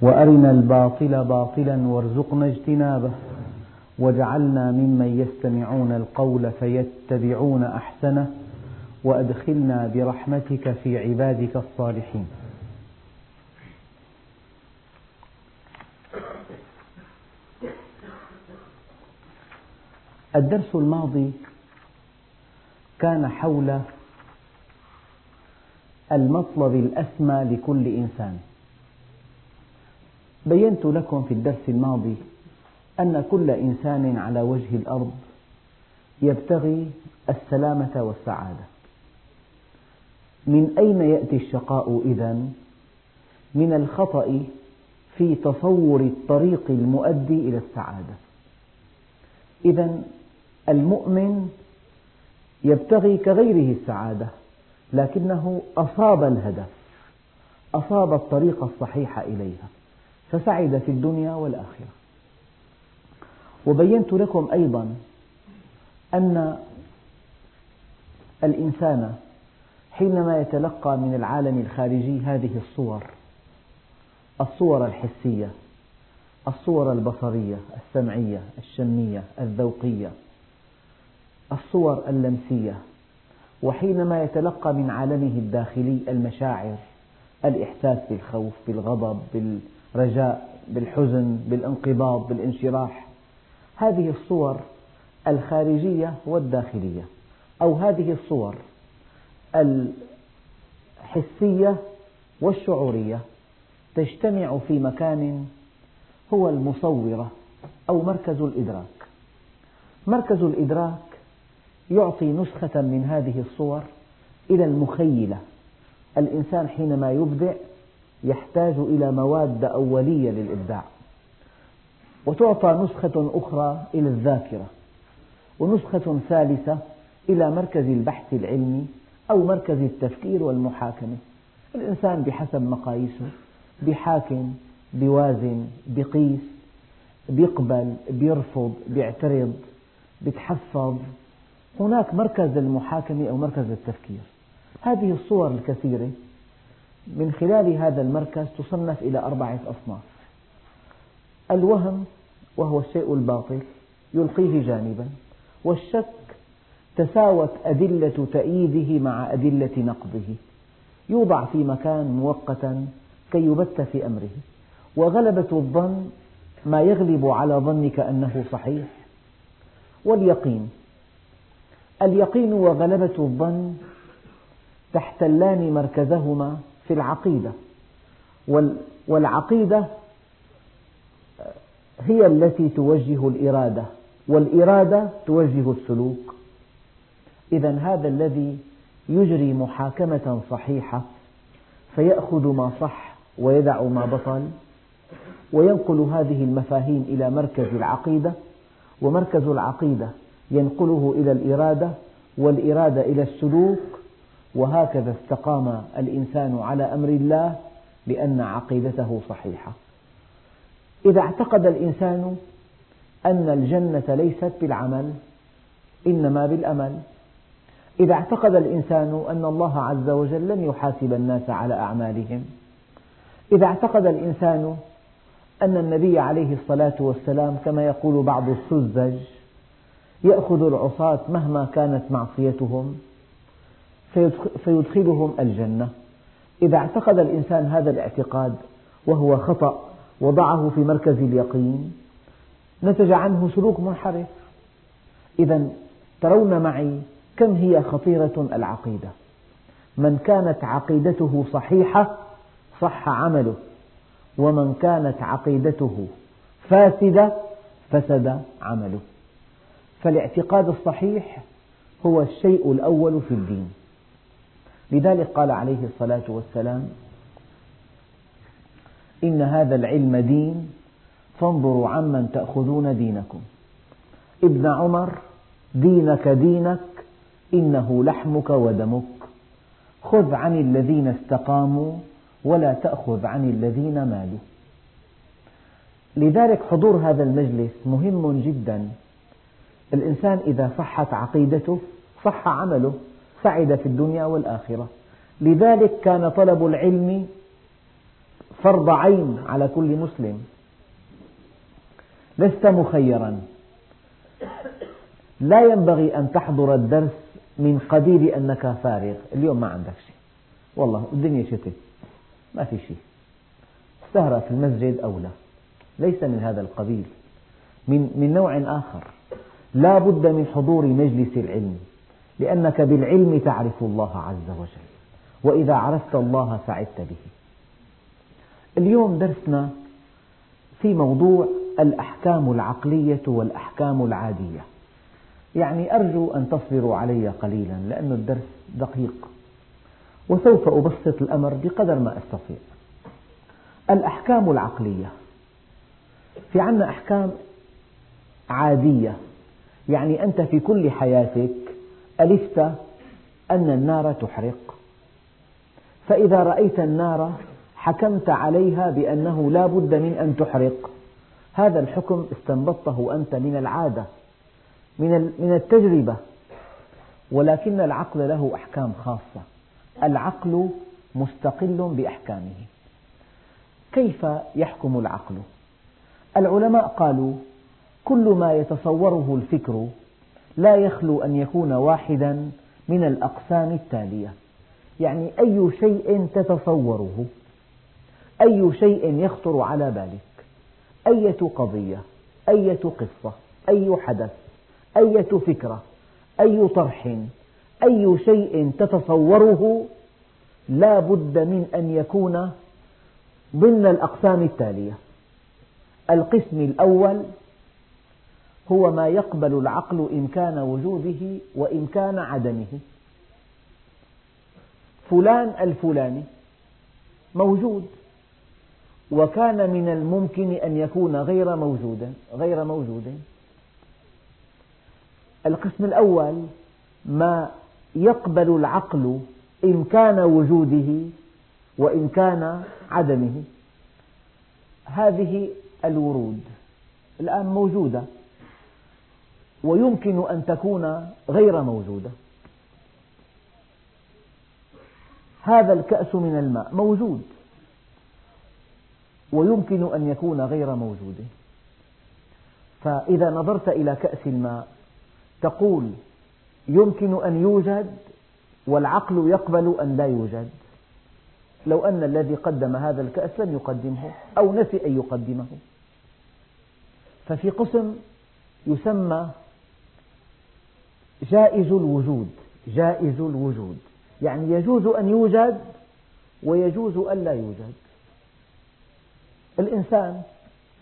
وأرنا الباطل باطلا وارزقنا اجتنابه واجعلنا ممن يستمعون القول فيتبعون أحسنه وأدخلنا برحمتك في عبادك الصالحين. الدرس الماضي كان حول المطلب الأسمى لكل إنسان. بينت لكم في الدرس الماضي أن كل إنسان على وجه الأرض يبتغي السلامة والسعادة. من أين يأتي الشقاء إذن؟ من الخطأ في تصور الطريق المؤدي إلى السعادة. إذا المؤمن يبتغي كغيره السعادة لكنه أصاب الهدف أصاب الطريق الصحيح إليها. فسعد في الدنيا والآخرة. وبينت لكم أيضا أن الإنسان حينما يتلقى من العالم الخارجي هذه الصور الصور الحسية الصور البصرية السمعية الشمية الذوقية الصور اللمسية. وحينما يتلقى من عالمه الداخلي المشاعر الإحساس بالخوف بالغضب بالرجاء بالحزن بالانقباض بالانشراح. هذه الصور الخارجية والداخلية أو هذه الصور الحسية والشعورية تجتمع في مكان هو المصورة أو مركز الإدراك. مركز الإدراك يعطي نسخة من هذه الصور إلى المخيلة. الإنسان حينما يبدع يحتاج إلى مواد أولية للإبداع. وتعطى نسخة أخرى إلى الذاكرة ونسخة ثالثة إلى مركز البحث العلمي أو مركز التفكير والمحاكمة. الإنسان بحسب مقاييسه بيحاكم بيوازن بيقيس بيقبل بيرفض بيعترض بيتحفظ. هناك مركز المحاكمة أو مركز التفكير. هذه الصور الكثيرة من خلال هذا المركز تصنف إلى أربعة أصناف. الوهم وهو الشيء الباطل يلقيه جانبا. والشك تساوت أدلة تأييده مع أدلة نقضه. يوضع في مكان مؤقتا كي يبت في أمره. وغلبة الظن ما يغلب على ظنك أنه صحيح. واليقين. اليقين وغلبة الظن تحتلان مركزهما في العقيدة. والعقيدة هي التي توجه الإرادة والإرادة توجه السلوك. إذا هذا الذي يجري محاكمة صحيحة فيأخذ ما صح ويدع ما بطل وينقل هذه المفاهيم إلى مركز العقيدة ومركز العقيدة ينقله إلى الإرادة والإرادة إلى السلوك وهكذا استقام الإنسان على أمر الله لأن عقيدته صحيحة. إذا اعتقد الإنسان أن الجنة ليست بالعمل إنما بالأمل. إذا اعتقد الإنسان أن الله عز وجل لن يحاسب الناس على أعمالهم. إذا اعتقد الإنسان أن النبي عليه الصلاة والسلام كما يقول بعض السذج يأخذ العصاة مهما كانت معصيتهم فيدخلهم الجنة. إذا اعتقد الإنسان هذا الاعتقاد وهو خطأ وضعه في مركز اليقين نتج عنه سلوك منحرف. إذا ترون معي كم هي خطيرة العقيدة. من كانت عقيدته صحيحة صح عمله ومن كانت عقيدته فاسدة فسد عمله. فالاعتقاد الصحيح هو الشيء الأول في الدين. لذلك قال عليه الصلاة والسلام إن هذا العلم دين فانظروا عمن تأخذون دينكم. ابن عمر دينك دينك إنه لحمك ودمك. خذ عن الذين استقاموا ولا تأخذ عن الذين مالوا. لذلك حضور هذا المجلس مهم جدا. الإنسان إذا صحت عقيدته صح عمله. سعد في الدنيا والآخرة. لذلك كان طلب العلم فرض عين على كل مسلم. لست مخيرا. لا ينبغي أن تحضر الدرس من قبيل أنك فارغ. اليوم ما عندك شيء. والله الدنيا شتت ما في شيء. السهرة في المسجد أولى ليس من هذا القبيل. من, من نوع آخر. لا بد من حضور مجلس العلم. لأنك بالعلم تعرف الله عز وجل. وإذا عرفت الله سعدت به. اليوم درسنا في موضوع الأحكام العقلية والأحكام العادية. يعني أرجو أن تصبروا علي قليلا لأن الدرس دقيق. وسوف أبسط الأمر بقدر ما أستطيع. الأحكام العقلية. في عنا أحكام عادية. يعني أنت في كل حياتك ألفت أن النار تحرق. فإذا رأيت النار حكمت عليها بأنه لا بد من أن تحرق. هذا الحكم استنبطه أنت من العادة من التجربة. ولكن العقل له أحكام خاصة. العقل مستقل بأحكامه. كيف يحكم العقل؟ العلماء قالوا كل ما يتصوره الفكر لا يخلو أن يكون واحدا من الأقسام التالية. يعني أي شيء تتصوره أي شيء يخطر على بالك أية قضية أية قصة أي حدث أية فكرة أي طرح أي شيء تتصوره لا بد من أن يكون ضمن الأقسام التالية. القسم الأول هو ما يقبل العقل إمكان وجوده وإمكان عدمه. فلان الفلاني موجود وكان من الممكن أن يكون غير موجود غير موجود. القسم الأول ما يقبل العقل إمكان وجوده وإمكان عدمه. هذه الورود الآن موجودة. ويمكن أن تكون غير موجودة. هذا الكأس من الماء موجود ويمكن أن يكون غير موجود. فإذا نظرت إلى كأس الماء تقول يمكن أن يوجد والعقل يقبل أن لا يوجد. لو أن الذي قدم هذا الكأس لم يقدمه أو نسي أن يقدمه. ففي قسم يسمى جائز الوجود جائز الوجود. يعني يجوز أن يوجد ويجوز أن لا يوجد. الإنسان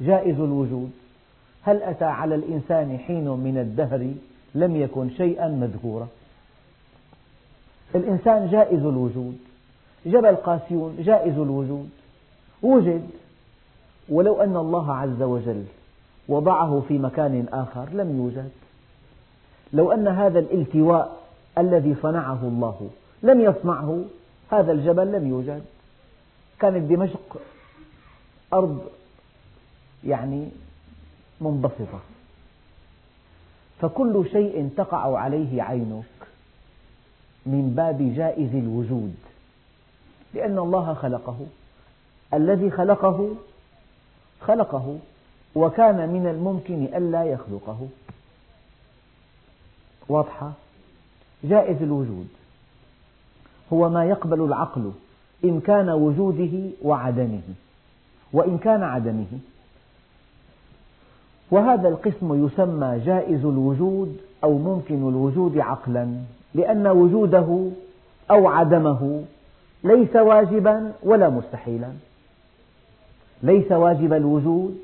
جائز الوجود. هل أتى على الإنسان حين من الدهر لم يكن شيئا مذكورا؟ الإنسان جائز الوجود. جبل قاسيون جائز الوجود. وجد. ولو أن الله عز وجل وضعه في مكان آخر لم يوجد. لو أن هذا الالتواء الذي صنعه الله لم يصنعه هذا الجبل لم يوجد. كانت دمشق أرض يعني منبسطة. فكل شيء تقع عليه عينك من باب جائز الوجود لأن الله خلقه. الذي خلقه خلقه وكان من الممكن ألا يخلقه. واضحة؟ جائز الوجود. هو ما يقبل العقل إمكان وجوده وعدمه وإمكان عدمه. وهذا القسم يسمى جائز الوجود أو ممكن الوجود عقلا لأن وجوده أو عدمه ليس واجبا ولا مستحيلا. ليس واجب الوجود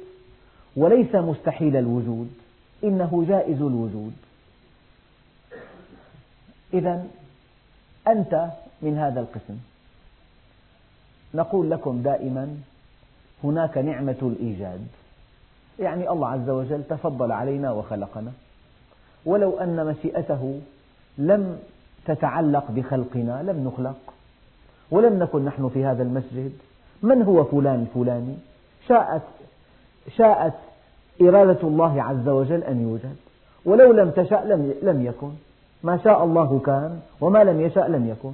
وليس مستحيل الوجود إنه جائز الوجود. إذا أنت من هذا القسم. نقول لكم دائما هناك نعمة الإيجاد. يعني الله عز وجل تفضل علينا وخلقنا. ولو أن مشيئته لم تتعلق بخلقنا لم نخلق. ولم نكن نحن في هذا المسجد. من هو فلان الفلاني شاءت, شاءت إرادة الله عز وجل أن يوجد. ولو لم تشأ لم, لم يكن. ما شاء الله كان وما لم يشأ لم يكن.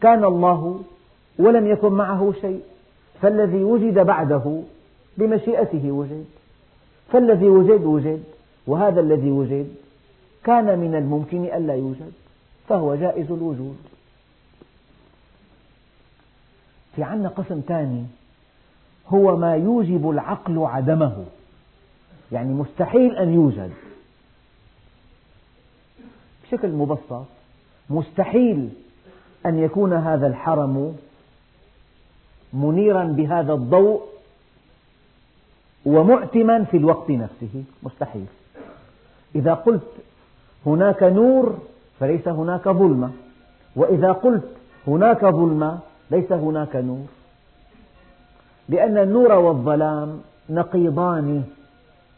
كان الله ولم يكن معه شيء. فالذي وجد بعده بمشيئته وجد. فالذي وجد وجد. وهذا الذي وجد كان من الممكن ألا يوجد. فهو جائز الوجود. في عنا قسم ثاني هو ما يوجب العقل عدمه. يعني مستحيل أن يوجد. بشكل مبسط مستحيل أن يكون هذا الحرم منيرا بهذا الضوء ومعتما في الوقت نفسه. مستحيل. إذا قلت هناك نور فليس هناك ظلمة. وإذا قلت هناك ظلمة ليس هناك نور. لأن النور والظلام نقيضان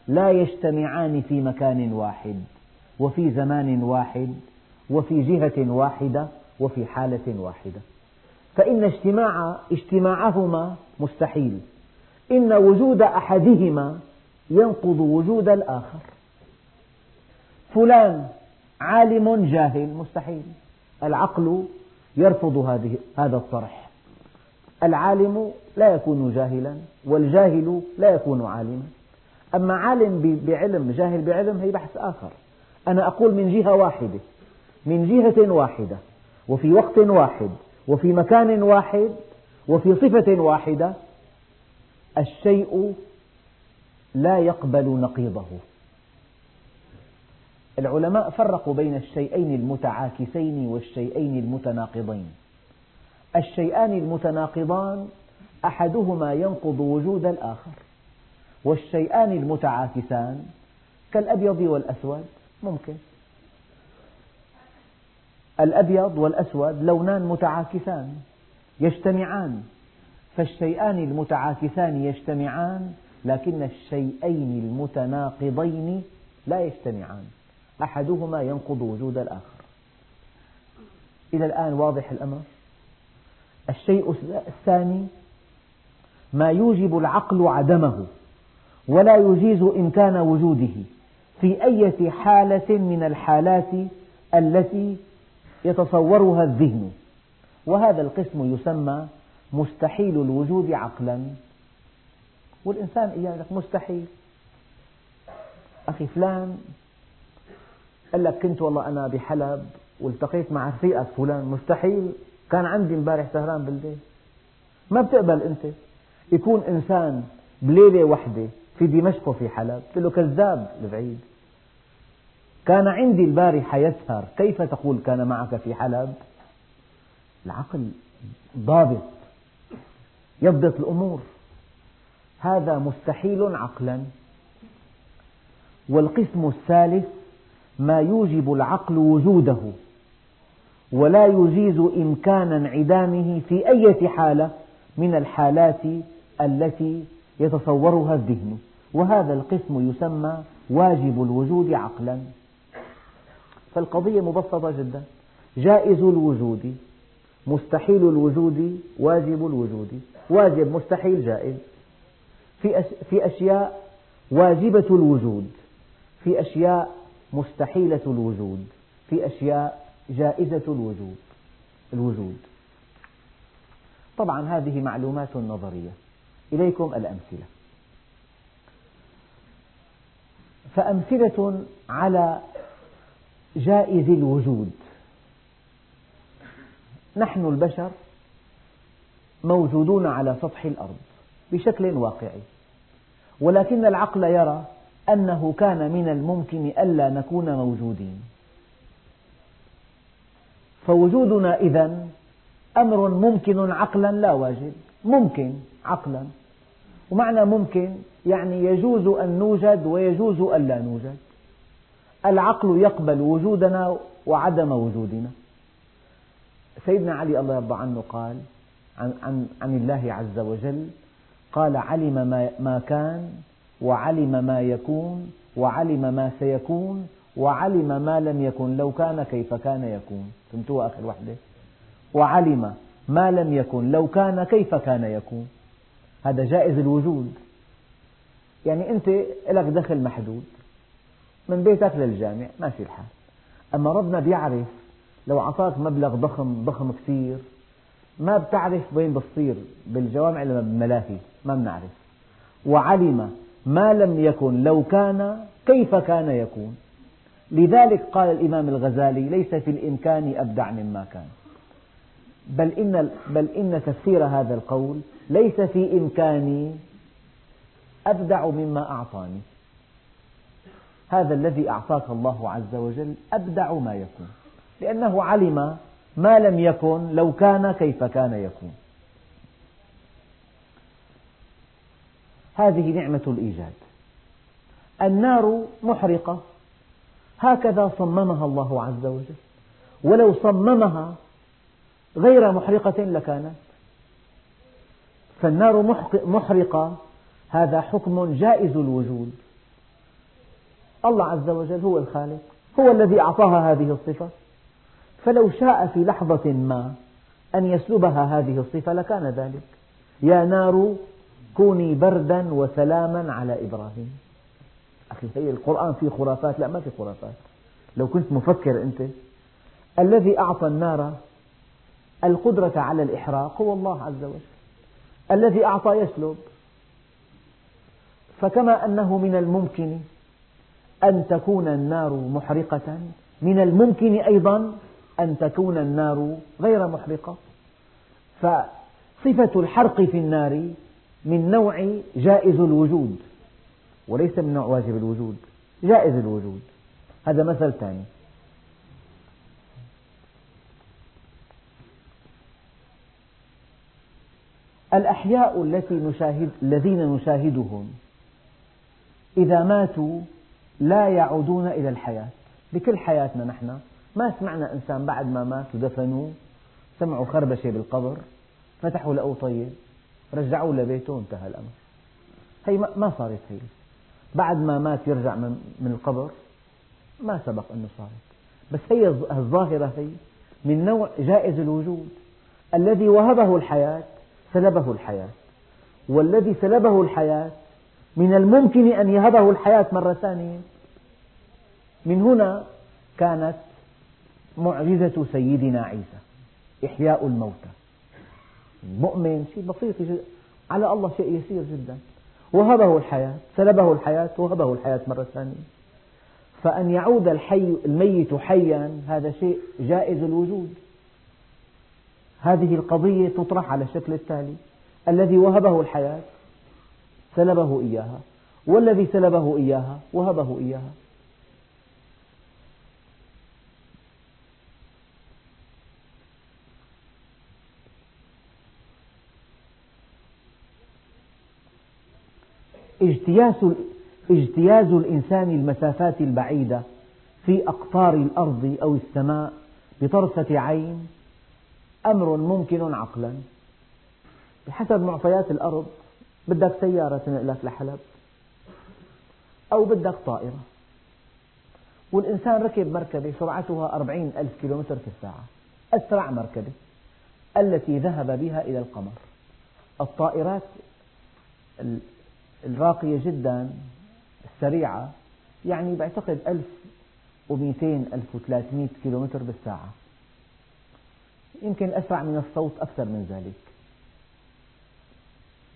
لا يجتمعان في مكان واحد. وفي زمان واحد وفي جهة واحدة وفي حالة واحدة. فإن اجتماع اجتماعهما مستحيل. إن وجود أحدهما ينقض وجود الآخر. فلان عالم جاهل مستحيل. العقل يرفض هذه هذا الطرح. العالم لا يكون جاهلا والجاهل لا يكون عالما. أما عالم بعلم جاهل بعلم هي بحث آخر. أنا أقول من جهة واحدة من جهة واحدة وفي وقت واحد وفي مكان واحد وفي صفة واحدة الشيء لا يقبل نقيضه. العلماء فرقوا بين الشيئين المتعاكسين والشيئين المتناقضين. الشيئان المتناقضان أحدهما ينقض وجود الآخر والشيئان المتعاكسان كالأبيض والأسود ممكن. الأبيض والأسود لونان متعاكسان يجتمعان. فالشيئان المتعاكسان يجتمعان لكن الشيئين المتناقضين لا يجتمعان. أحدهما ينقض وجود الآخر. إلى الآن واضح الأمر؟ الشيء الثاني ما يوجب العقل عدمه ولا يجيز إمكان وجوده. في أي حالة من الحالات التي يتصورها الذهن. وهذا القسم يسمى مستحيل الوجود عقلا. والإنسان يقول لك مستحيل. أخي فلان قال لك كنت والله أنا بحلب والتقيت مع رفيقك فلان مستحيل. كان عندي امبارح سهران بالليل ما بتقبل أنت؟ يكون إنسان بليلة واحدة في دمشق وفي حلب قلت له كذاب البعيد كان عندي البارحة يسهر كيف تقول كان معك في حلب؟ العقل ضابط يضبط الأمور. هذا مستحيل عقلا. والقسم الثالث ما يوجب العقل وجوده ولا يجيز إمكان انعدامه في أي حالة من الحالات التي يتصورها الذهن. وهذا القسم يسمى واجب الوجود عقلا. فالقضية مبسطة جدا. جائز الوجود مستحيل الوجود واجب الوجود. واجب مستحيل جائز. في أشياء واجبة الوجود في أشياء مستحيلة الوجود في أشياء جائزة الوجود الوجود. طبعا هذه معلومات نظرية. إليكم الأمثلة. فأمثلة على جائز الوجود. نحن البشر موجودون على سطح الأرض بشكل واقعي. ولكن العقل يرى أنه كان من الممكن ألا نكون موجودين. فوجودنا إذا أمر ممكن عقلا لا واجب. ممكن عقلا. ومعنى ممكن يعني يجوز أن نوجد ويجوز أن لا نوجد. العقل يقبل وجودنا وعدم وجودنا. سيدنا علي الله يرضى عنه قال عن, عن, عن الله عز وجل قال علم ما كان وعلم ما يكون وعلم ما سيكون وعلم ما لم يكن لو كان كيف كان يكون. فهمتوها آخر وحدة؟ وعلم. ما لم يكن لو كان كيف كان يكون؟ هذا جائز الوجود. يعني أنت لك دخل محدود من بيتك للجامع ماشي الحال. أما ربنا بيعرف لو أعطاك مبلغ ضخم ضخم كثير ما بتعرف وين بتصير بالجوامع إلا بالملاهي ما بنعرف. وعلم ما لم يكن لو كان كيف كان يكون. لذلك قال الإمام الغزالي ليس في الإمكان أبدع مما كان. بل إن, بل إن تفسير هذا القول ليس في إمكاني أبدع مما أعطاني. هذا الذي أعطاك الله عز وجل أبدع ما يكون. لأنه علم ما لم يكن لو كان كيف كان يكون. هذه نعمة الإيجاد. النار محرقة. هكذا صممها الله عز وجل. ولو صممها غير محرقة لكانت فالنار محرقة. هذا حكم جائز الوجود. الله عز وجل هو الخالق. هو الذي أعطاها هذه الصفة. فلو شاء في لحظة ما أن يسلبها هذه الصفة لكان ذلك. يا نار كوني بردا وسلاما على إبراهيم. أخي هي القرآن فيه خرافات؟ لا ما في خرافات. لو كنت مفكر أنت. الذي أعطى النار القدرة على الإحراق هو الله عز وجل. الذي أعطى يسلب. فكما أنه من الممكن أن تكون النار محرقة من الممكن أيضا أن تكون النار غير محرقة. فصفة الحرق في النار من نوع جائز الوجود وليس من نوع واجب الوجود جائز الوجود. هذا مثل ثاني. الأحياء التي نشاهد الذين نشاهدهم إذا ماتوا لا يعودون إلى الحياة. بكل حياتنا نحن. ما سمعنا إنسان بعد ما مات ودفنوه سمعوا خربشة بالقبر فتحوا لقوه طيب رجعوه لبيته وانتهى الأمر. هي ما صارت هي. بعد ما مات يرجع من القبر. ما سبق أنه صارت. بس هي الظاهرة هي من نوع جائز الوجود الذي وهبه الحياة سلبه الحياة. والذي سلبه الحياة من الممكن أن يهبه الحياة مرة ثانية. من هنا كانت معجزة سيدنا عيسى إحياء الموتى. المؤمن شيء بسيط على الله شيء يسير جدا. وهبه الحياة سلبه الحياة وهبه الحياة مرة ثانية. فأن يعود الحي الميت حيا هذا شيء جائز الوجود. هذه القضية تطرح على الشكل التالي. الذي وهبه الحياة سلبه إياها والذي سلبه إياها وهبه إياها. اجتياز اجتياز الإنسان المسافات البعيدة في أقطار الأرض أو السماء بطرفة عين أمر ممكن عقلا. بحسب معطيات الأرض بدك سيارة تنقلك لحلب أو بدك طائرة. والإنسان ركب مركبة سرعتها أربعين ألف كيلومتر في الساعة. أسرع مركبة التي ذهب بها إلى القمر. الطائرات الراقية جدا السريعة يعني بعتقد ألف ومئتين ألف وثلاثمئة كيلومتر بالساعة. يمكن أسرع من الصوت أكثر من ذلك.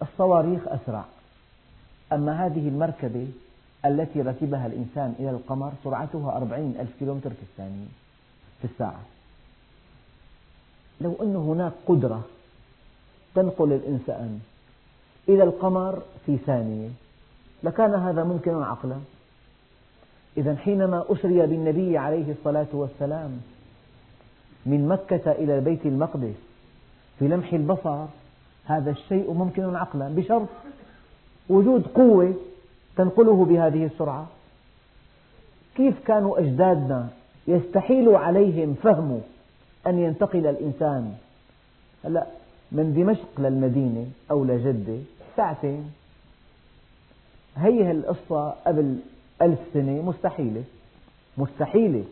الصواريخ أسرع. أما هذه المركبة التي ركبها الإنسان إلى القمر سرعتها أربعين ألف كيلومتر في الثانية في الساعة. لو أن هناك قدرة تنقل الإنسان إلى القمر في ثانية لكان هذا ممكنا عقلا. إذا حينما أسري بالنبي عليه الصلاة والسلام من مكة إلى بيت المقدس في لمح البصر. هذا الشيء ممكن عقلا بشرط وجود قوة تنقله بهذه السرعة. كيف كانوا أجدادنا يستحيل عليهم فهم أن ينتقل الإنسان؟ هلأ من دمشق للمدينة أو لجدة ساعتين. هي القصة قبل ألف سنة مستحيلة مستحيلة.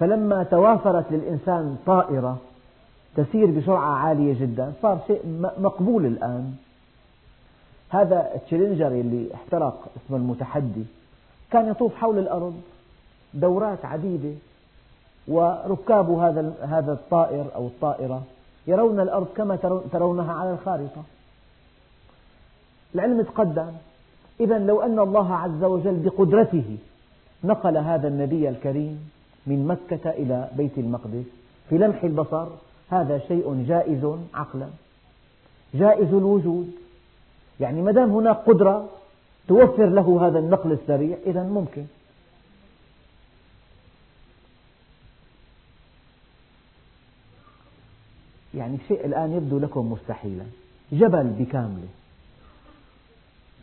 فلما توافرت للإنسان طائرة تسير بسرعة عالية جدا صار شيء مقبول الآن. هذا التشالنجر اللي احترق اسمه المتحدي كان يطوف حول الأرض دورات عديدة وركاب هذا هذا الطائر أو الطائرة يرون الأرض كما ترونها على الخارطة. العلم تقدم. إذا لو أن الله عز وجل بقدرته نقل هذا النبي الكريم من مكة إلى بيت المقدس في لمح البصر. هذا شيء جائز عقلا. جائز الوجود. يعني ما دام هناك قدرة توفر له هذا النقل السريع إذا ممكن. يعني شيء الآن يبدو لكم مستحيلا. جبل بكامله.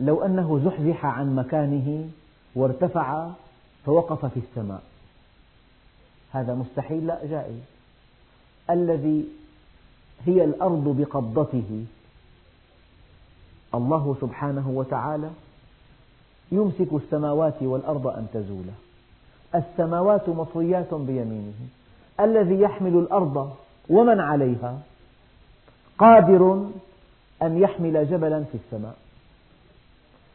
لو أنه زحزح عن مكانه وارتفع فوقف في السماء. هذا مستحيل لا جائز. الذي هي الأرض بقبضته الله سبحانه وتعالى يمسك السماوات والأرض أن تزولا. السماوات مطويات بيمينه. الذي يحمل الأرض ومن عليها قادر أن يحمل جبلا في السماء.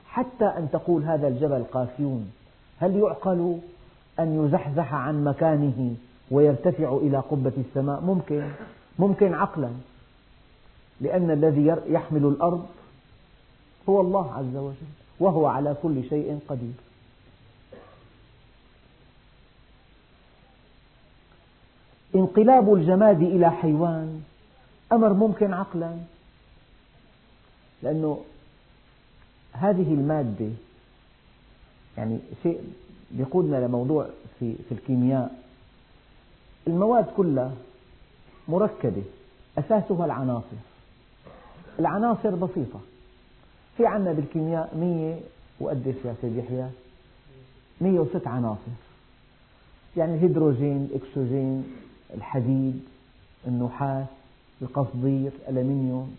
حتى أن تقول هذا الجبل قاسيون هل يعقل؟ أن يزحزح عن مكانه ويرتفع إلى قبة السماء. ممكن ممكن عقلا لأن الذي يحمل الأرض هو الله عز وجل وهو على كل شيء قدير. انقلاب الجماد إلى حيوان أمر ممكن عقلا لأنه هذه المادة يعني شيء يقودنا لموضوع في, في الكيمياء. المواد كلها مركبة أساسها العناصر. العناصر بسيطة. في عندنا بالكيمياء مية وقديش يا سيدي يحيى مية وست عناصر. يعني الهيدروجين الأكسجين الحديد النحاس القصدير الألمنيوم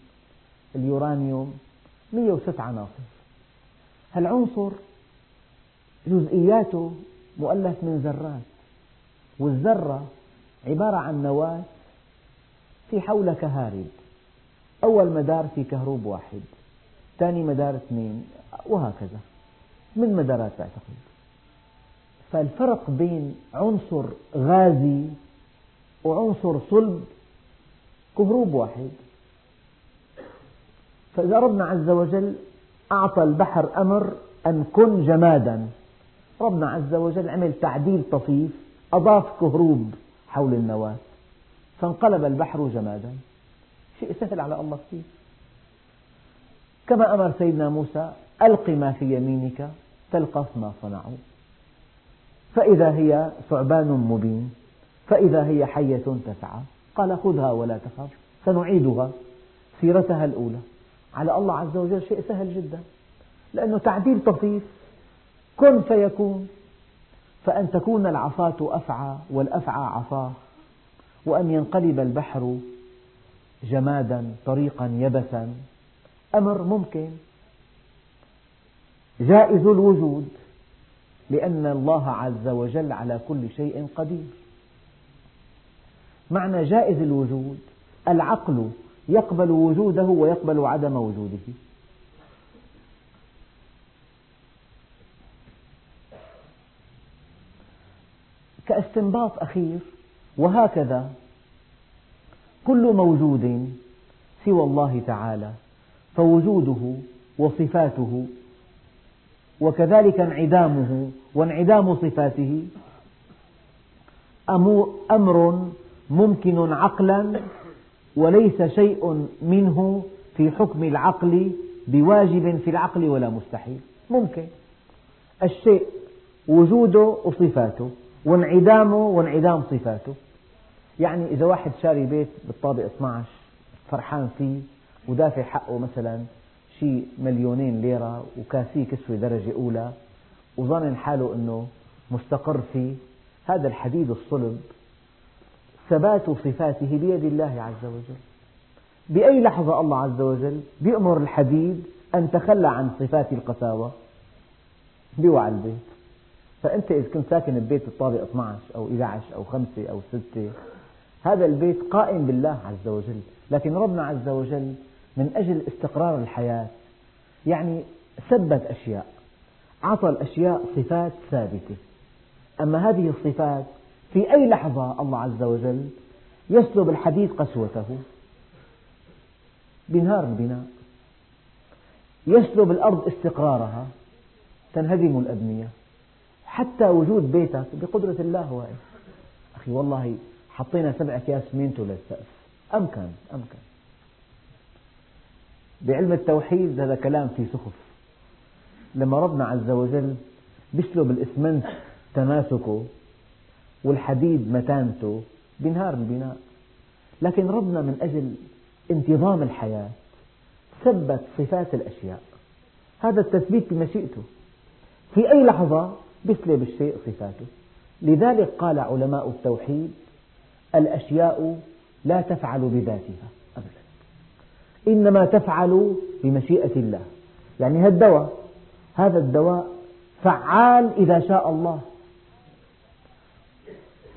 اليورانيوم. مية وست عناصر. هالعنصر جزئياته مؤلف من ذرات والذرة عبارة عن نواة في حولها كهارب. أول مدار في كهروب واحد ثاني مدار اثنين وهكذا. من مدارات تعتقد فالفرق بين عنصر غازي وعنصر صلب كهروب واحد. فإذا ربنا عز وجل أعطى البحر أمر أن كن جمادا. ربنا عز وجل عمل تعديل طفيف أضاف كهروب حول النواة فانقلب البحر جمادا. شيء سهل على الله كثير. كما أمر سيدنا موسى ألق ما في يمينك تلقف ما صنعوا. فإذا هي ثعبان مبين فإذا هي حية تسعى. قال خذها ولا تخف سنعيدها سيرتها الأولى. على الله عز وجل شيء سهل جدا لأنه تعديل طفيف كن فيكون. فأن تكون العصاة أفعى والأفعى عصاه وأن ينقلب البحر جمادا طريقا يبسا أمر ممكن. جائز الوجود لأن الله عز وجل على كل شيء قدير. معنى جائز الوجود العقل يقبل وجوده ويقبل عدم وجوده. كاستنباط أخير وهكذا كل موجود سوى الله تعالى فوجوده وصفاته وكذلك انعدامه وانعدام صفاته أمر ممكن عقلا وليس شيء منه في حكم العقل بواجب في العقل ولا مستحيل. ممكن. الشيء وجوده وصفاته. وانعدامه وانعدام صفاته. يعني إذا واحد شاري بيت بالطابق 12 فرحان فيه ودافع حقه مثلا شيء مليونين ليرة وكاسيه كسوة درجة أولى وظن حاله أنه مستقر فيه هذا الحديد الصلب ثبات صفاته بيد الله عز وجل. بأي لحظة الله عز وجل يأمر الحديد أن تخلى عن صفات القساوة؟ بيوعى البيت. فأنت إذا كنت ساكن ببيت الطابق 12 أو 11 أو 5 أو 6 هذا البيت قائم بالله عز وجل. لكن ربنا عز وجل من أجل استقرار الحياة يعني ثبت أشياء أعطى الأشياء صفات ثابتة. أما هذه الصفات في أي لحظة الله عز وجل يسلب الحديد قسوته. بنهار البناء يسلب الأرض استقرارها تنهدم الأبنية. حتى وجود بيتك بقدرة الله واقف أخي والله حطينا سبع أكياس سمنتو للسقف أمكن أمكن. بعلم التوحيد هذا كلام في سخف. لما ربنا عز وجل بيسلب الإسمنت تماسكه والحديد متانته بنهار البناء. لكن ربنا من أجل انتظام الحياة ثبت صفات الأشياء. هذا التثبيت بمشيئته. في أي لحظة يسلب الشيء صفاته؟ لذلك قال علماء التوحيد الأشياء لا تفعل بذاتها أبدا. إنما تفعل بمشيئة الله. يعني هذا الدواء هذا الدواء فعال إذا شاء الله.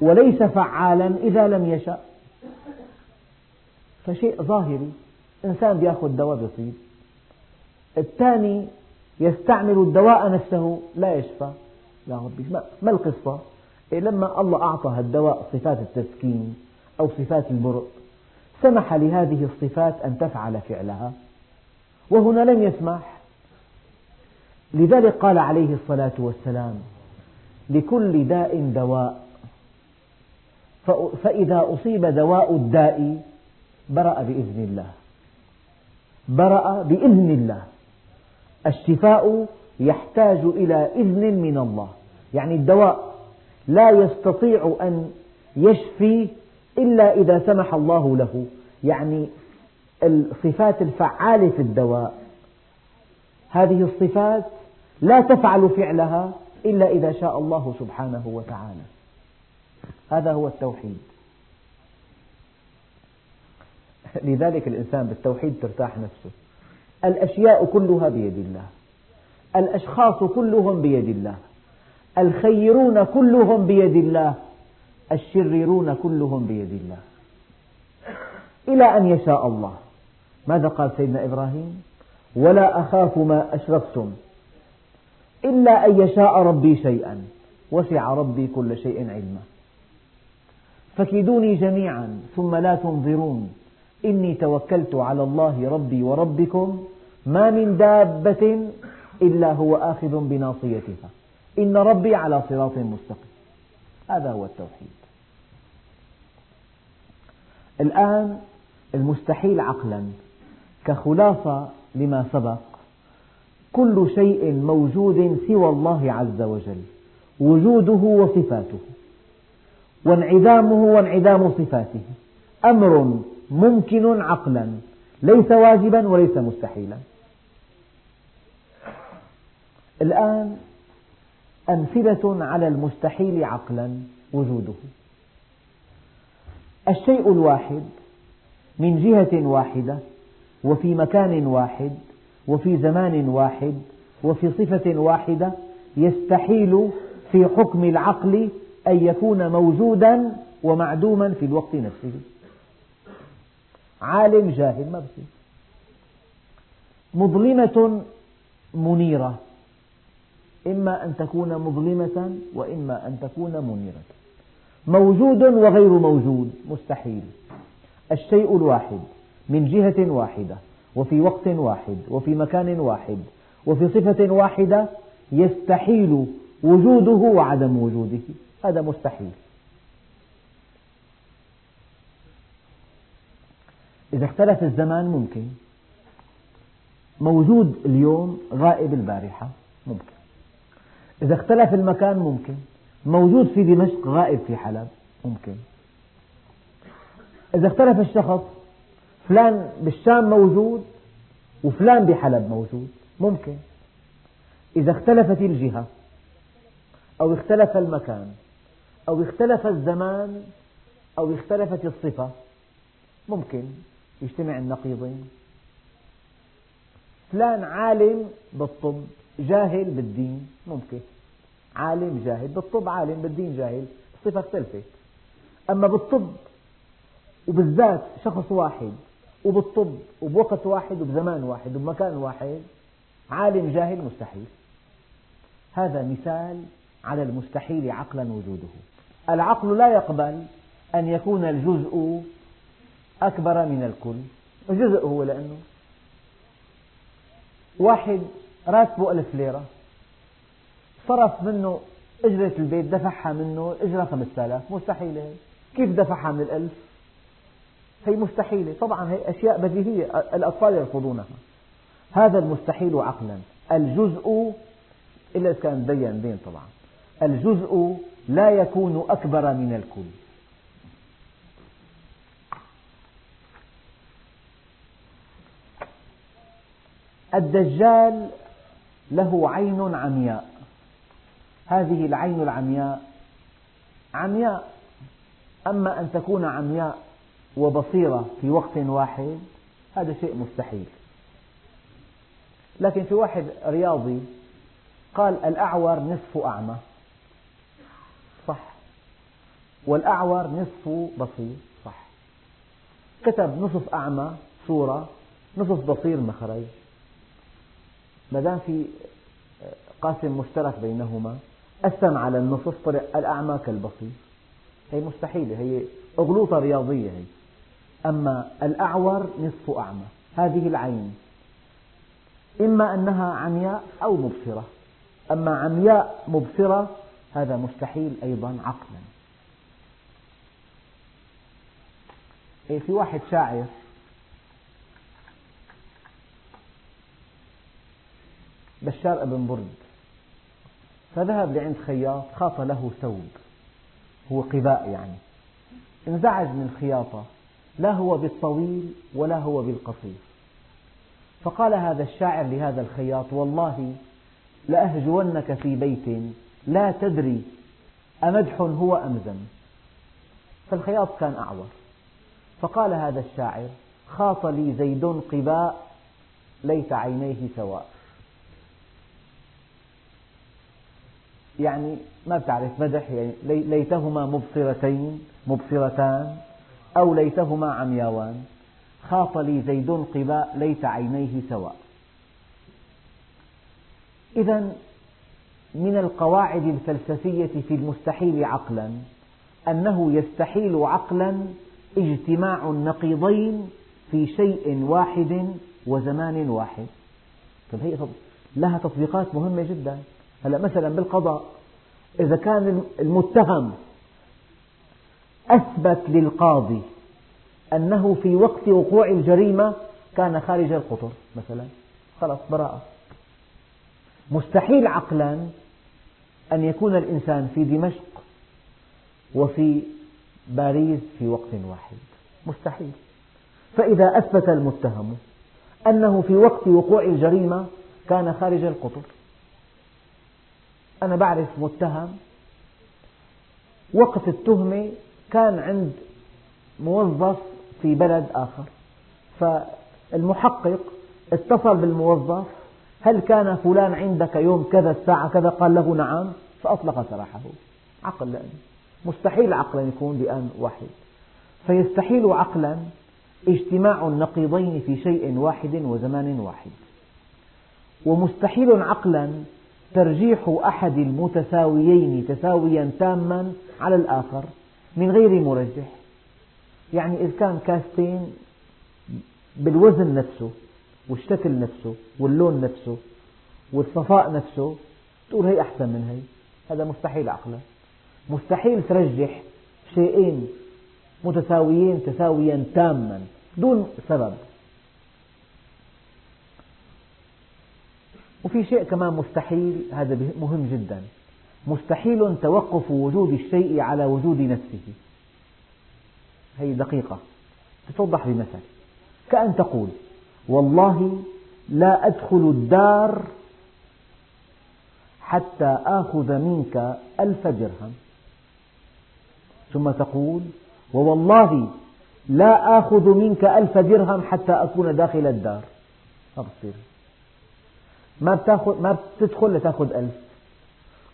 وليس فعالا إذا لم يشاء. فشيء ظاهري. إنسان يأخذ دواء بيصيب الثاني يستعمل الدواء نفسه لا يشفى. يا ربي ما القصة؟ إيه لما الله أعطى الدواء صفات التسكين أو صفات البرء سمح لهذه الصفات أن تفعل فعلها وهنا لم يسمح. لذلك قال عليه الصلاة والسلام لكل داء دواء. فإذا أصيب دواء الداء برأ بإذن الله. برأ بإذن الله. الشفاء يحتاج إلى إذن من الله. يعني الدواء لا يستطيع أن يشفي إلا إذا سمح الله له. يعني الصفات الفعالة في الدواء هذه الصفات لا تفعل فعلها إلا إذا شاء الله سبحانه وتعالى. هذا هو التوحيد. لذلك الإنسان بالتوحيد ترتاح نفسه. الأشياء كلها بيد الله. الأشخاص كلهم بيد الله. الخيرون كلهم بيد الله. الشريرون كلهم بيد الله. إلى أن يشاء الله. ماذا قال سيدنا إبراهيم؟ ولا أخاف ما أشركتم إلا أن يشاء ربي شيئا. وسع ربي كل شيء علما. فكيدوني جميعا ثم لا تنظرون. إني توكلت على الله ربي وربكم. ما من دابة إلا هو آخذ بناصيتها. إن ربي على صراط مستقيم. هذا هو التوحيد. الآن المستحيل عقلا. كخلاصة لما سبق كل شيء موجود سوى الله عز وجل. وجوده وصفاته. وانعدامه وانعدام صفاته. أمر ممكن عقلا. ليس واجبا وليس مستحيلا. الآن أمثلة على المستحيل عقلا وجوده. الشيء الواحد من جهة واحدة وفي مكان واحد وفي زمان واحد وفي صفة واحدة يستحيل في حكم العقل أن يكون موجودا ومعدوما في الوقت نفسه. عالم جاهل ما بصير مظلمة منيرة. إما أن تكون مظلمة وإما أن تكون منيرة. موجود وغير موجود مستحيل. الشيء الواحد من جهة واحدة وفي وقت واحد وفي مكان واحد وفي صفة واحدة يستحيل وجوده وعدم وجوده. هذا مستحيل. إذا اختلف الزمان ممكن. موجود اليوم غائب البارحة ممكن. إذا اختلف المكان ممكن. موجود في دمشق غائب في حلب ممكن. إذا اختلف الشخص فلان بالشام موجود وفلان بحلب موجود ممكن. إذا اختلفت الجهة أو اختلف المكان أو اختلف الزمان أو اختلفت الصفة ممكن. يجتمع النقيضين. فلان عالم بالطب. جاهل بالدين ممكن. عالم جاهل بالطب عالم بالدين جاهل. الصفة اختلفت أما بالطب وبالذات شخص واحد وبالطب وبوقت واحد وبزمان واحد وبمكان واحد عالم جاهل مستحيل. هذا مثال على المستحيل عقلا وجوده. العقل لا يقبل أن يكون الجزء أكبر من الكل. الجزء هو لأنه واحد راتبه ألف ليرة صرف منه أجرة البيت دفعها منه الأجرة خمسة آلاف. مستحيلة. كيف دفعها من الألف؟ هي مستحيلة. طبعا هي أشياء بديهية. الأطفال يرفضونها. هذا المستحيل عقلا. الجزء إلا إذا كان بين بين طبعا. الجزء لا يكون أكبر من الكل. الدجال له عين عمياء. هذه العين العمياء عمياء. أما أن تكون عمياء وبصيرة في وقت واحد هذا شيء مستحيل. لكن في واحد رياضي قال الأعور نصف أعمى. صح. والأعور نصف بصير. صح. كتب نصف أعمى صورة نصف بصير مخرج. ما دام في قاسم مشترك بينهما قسم على النصف طلع الأعمى كالبصير. هي مستحيلة هي أغلوطة رياضية هي. أما الأعور نصف أعمى هذه العين. إما أنها عمياء أو مبصرة. أما عمياء مبصرة هذا مستحيل أيضا عقلا. إيه، في واحد شاعر بشار ابن برد فذهب لعند خياط خاط له ثوب. هو قباء يعني. انزعج من الخياطة لا هو بالطويل ولا هو بالقصير. فقال هذا الشاعر لهذا الخياط والله لأهجونك في بيت لا تدري أمدح هو أم ذم فالخياط كان أعور. فقال هذا الشاعر خاط لي زيد قباء ليت عينيه سواء. يعني ما بتعرف مدح يعني ليتهما مبصرتين مبصرتان أو ليتهما عمياوان خاط لي زيد قباء ليت عينيه سواء. إذا من القواعد الفلسفية في المستحيل عقلا أنه يستحيل عقلا اجتماع النقيضين في شيء واحد وزمان واحد. طيب هي لها تطبيقات مهمة جدا. هلا مثلا بالقضاء إذا كان المتهم أثبت للقاضي أنه في وقت وقوع الجريمة كان خارج القطر مثلا خلاص براءة. مستحيل عقلا أن يكون الإنسان في دمشق وفي باريس في وقت واحد. مستحيل. فإذا أثبت المتهم أنه في وقت وقوع الجريمة كان خارج القطر. أنا بعرف متهم. وقت التهمة كان عند موظف في بلد آخر. فالمحقق اتصل بالموظف هل كان فلان عندك يوم كذا الساعة كذا؟ قال له نعم. فأطلق سراحه. عقل لأنه مستحيل عقلا يكون بآن واحد. فيستحيل عقلا اجتماع النقيضين في شيء واحد وزمان واحد. ومستحيل عقلا ترجيح أحد المتساويين تساويا تاما على الآخر من غير مرجح. يعني إذا كان كاستين بالوزن نفسه والشكل نفسه واللون نفسه والصفاء نفسه تقول هي أحسن من هي. هذا مستحيل عقلا. مستحيل ترجح شيئين متساويين تساويا تاما دون سبب. وفي شيء كمان مستحيل هذا مهم جدا. مستحيل توقف وجود الشيء على وجود نفسه. هي دقيقة. تتوضح بمثل. كأن تقول والله لا أدخل الدار حتى آخذ منك ألف درهم. ثم تقول ووالله لا آخذ منك ألف درهم حتى أكون داخل الدار. ما بصير ما بتاخذ ما بتدخل لتاخذ ألف.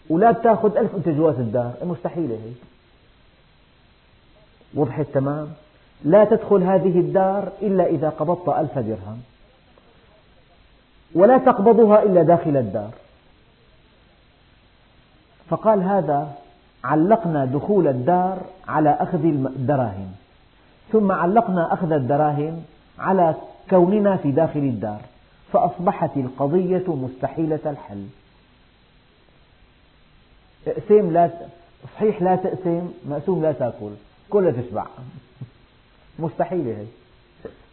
ولا بتاخذ ألف أنت جوات الدار مستحيلة هي. وضحت تمام. لا تدخل هذه الدار إلا إذا قبضت ألف درهم. ولا تقبضها إلا داخل الدار. فقال هذا علقنا دخول الدار على أخذ الدراهم. ثم علقنا أخذ الدراهم على كوننا في داخل الدار. فأصبحت القضية مستحيلة الحل. اقسم لا صحيح لا تقسم مقسوم لا تأكل. كلها تشبع. مستحيلة هي.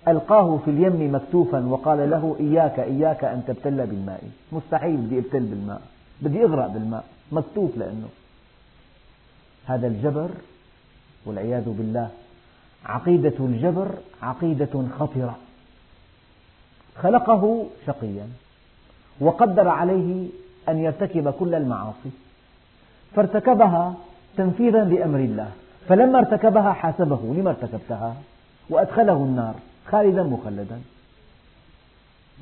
ألقاه في اليم مكتوفا وقال له إياك إياك أن تبتل بالماء. مستحيل بدي أبتل بالماء. بدي أغرق بالماء. مكتوف لأنه. هذا الجبر والعياذ بالله عقيدة الجبر عقيدة خطرة. خلقه شقيا وقدر عليه أن يرتكب كل المعاصي فارتكبها تنفيذا لأمر الله فلما ارتكبها حاسبه لما ارتكبتها وأدخله النار خالدا مخلدا.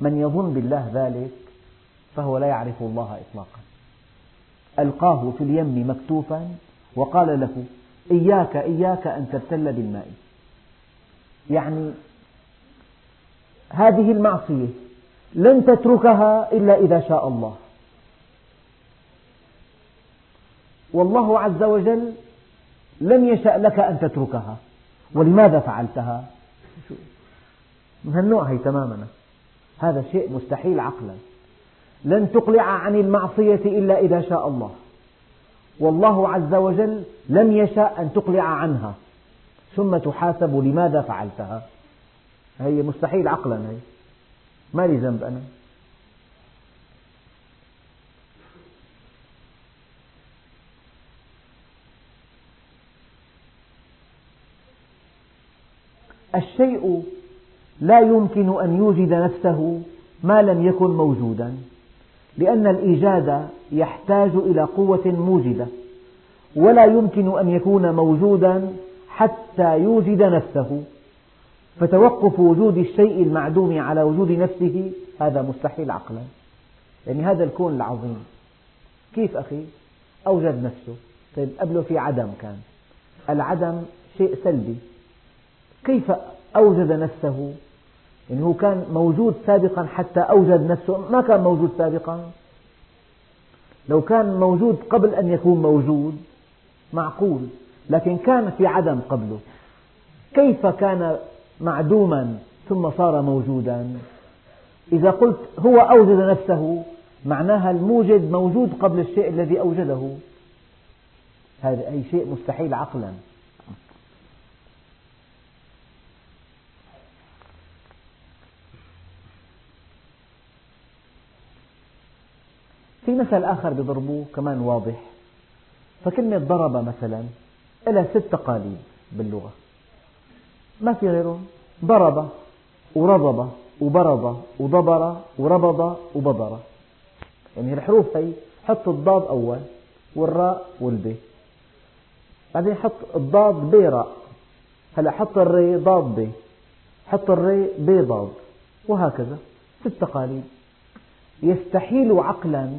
من يظن بالله ذلك فهو لا يعرف الله إطلاقا. ألقاه في اليم مكتوفا وقال له إياك إياك أن تبتل بالماء. يعني هذه المعصية لن تتركها إلا إذا شاء الله. والله عز وجل لم يشأ لك أن تتركها. ولماذا فعلتها؟ من هالنوع هي تماما. هذا شيء مستحيل عقلا. لن تقلع عن المعصية إلا إذا شاء الله. والله عز وجل لم يشأ أن تقلع عنها. ثم تحاسب لماذا فعلتها؟ هي مستحيل عقلا هي. ما لي ذنب أنا. الشيء لا يمكن أن يوجد نفسه ما لم يكن موجودا لأن الإيجاد يحتاج إلى قوة موجدة ولا يمكن أن يكون موجودا حتى يوجد نفسه. فتوقف وجود الشيء المعدوم على وجود نفسه هذا مستحيل عقلا. يعني هذا الكون العظيم. كيف أخي؟ أوجد نفسه. طيب قبله في عدم كان. العدم شيء سلبي. كيف أوجد نفسه؟ يعني هو كان موجود سابقا حتى أوجد نفسه. ما كان موجود سابقا. لو كان موجود قبل أن يكون موجود معقول. لكن كان في عدم قبله. كيف كان معدوما ثم صار موجودا. إذا قلت هو أوجد نفسه معناها الموجد موجود قبل الشيء الذي أوجده. هذا أي شيء مستحيل عقلا. في مثل آخر بضربوه كمان واضح. فكلمة ضرب مثلا لها ست تقاليب باللغة. ما في غيرهم ضرب ورضب وبرض وضبر وربض وبضر يعني الحروف هي حط الضاد أول والراء والبي بعدين حط الضاد بي راء هلا حط الري ضاد بي حط الري بي ضاد. وهكذا ست تقاليد يستحيل عقلا